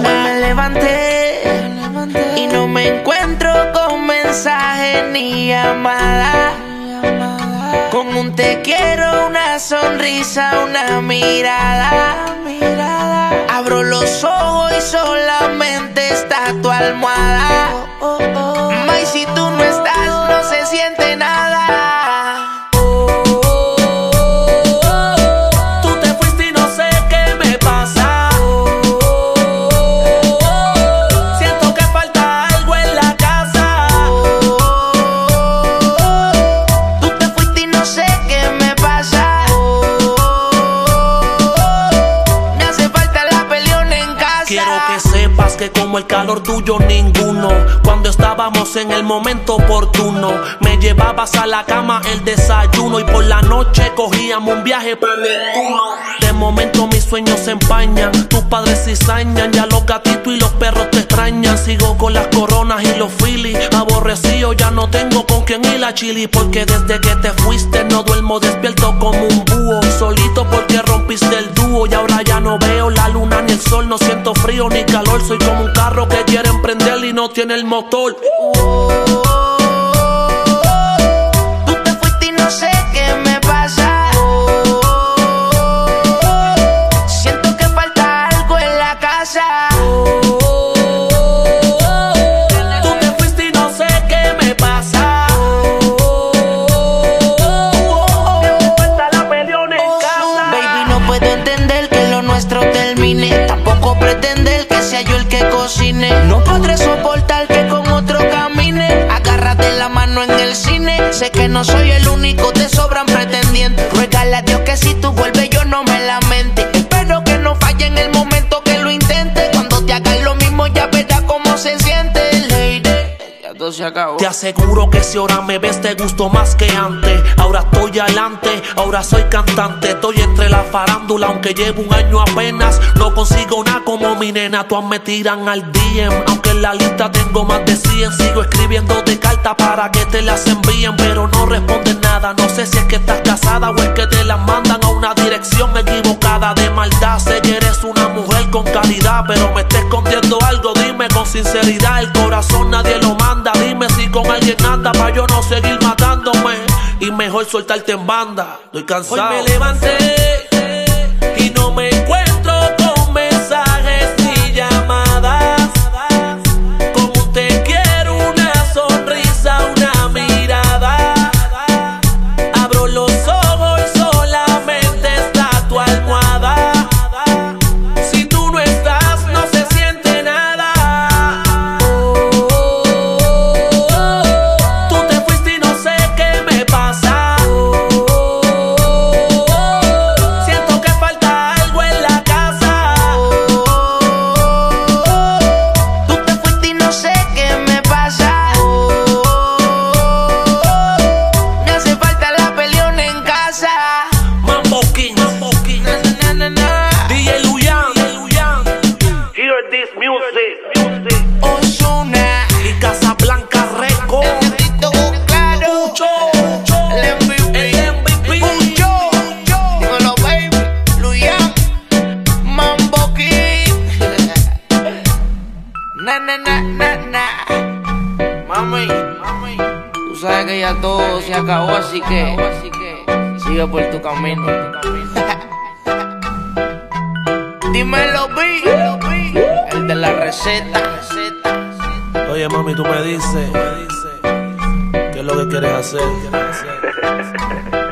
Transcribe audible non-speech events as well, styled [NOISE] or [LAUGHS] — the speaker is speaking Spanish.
me levanté y no me encuentro con mensaje ni llamada. Con un te quiero, una sonrisa, una mirada. Abro los ojos y solamente está tu almohada. El calor tuyo ninguno. Cuando estábamos en el momento oportuno, me llevabas a la cama el desayuno y por la noche cogíamos un viaje para Neptuno. De momento mis sueños se empañan, tus padres cizañan, ya los gatitos y los perros te extrañan. Sigo con las coronas y los filis, aborrecido ya no tengo con quien ir a chili porque desde que te fuiste no duermo despierto como un búho, solito porque rompiste el dúo y ahora ya no veo la ni el sol, no siento frío ni calor, soy como un carro que quiere emprender y no tiene el motor. No podré soportar que con otro camine. Agárrate la mano en el cine. Sé que no soy el único, te sobran pretendientes. Ruégale a Dios que si tú vuelves Te aseguro que si ahora me ves te gusto más que antes. Ahora estoy adelante, ahora soy cantante. Estoy entre la farándula, aunque llevo un año apenas. No consigo nada como mi nena, todas me tiran al DM. Aunque en la lista tengo más de 100, sigo escribiéndote cartas para que te las envíen. Pero no responden nada, no sé si es que estás casada o es que te las mandan a una dirección equivocada de maldad. Sé que eres una mujer con calidad, pero me está escondiendo algo. Dime con sinceridad, el corazón nadie lo manda. Dime si con alguien anda para yo no seguir matándome y mejor soltarte en banda. Estoy cansado. Hoy me levanté DJ Luyan, Hear this music. Ozuna. Y Casablanca. Necesito claro. Pucho, El MVP. el MVP. Pucho. Dímelo, baby. Luyan. Mambo King. [LAUGHS] Na, na, na, na, na. Mami, mami. Tú sabes que ya todo se acabó, así que. Sigue por tu camino. Dímelo, B. El de la receta. Oye, mami, tú me dices qué es lo que quieres hacer. [LAUGHS]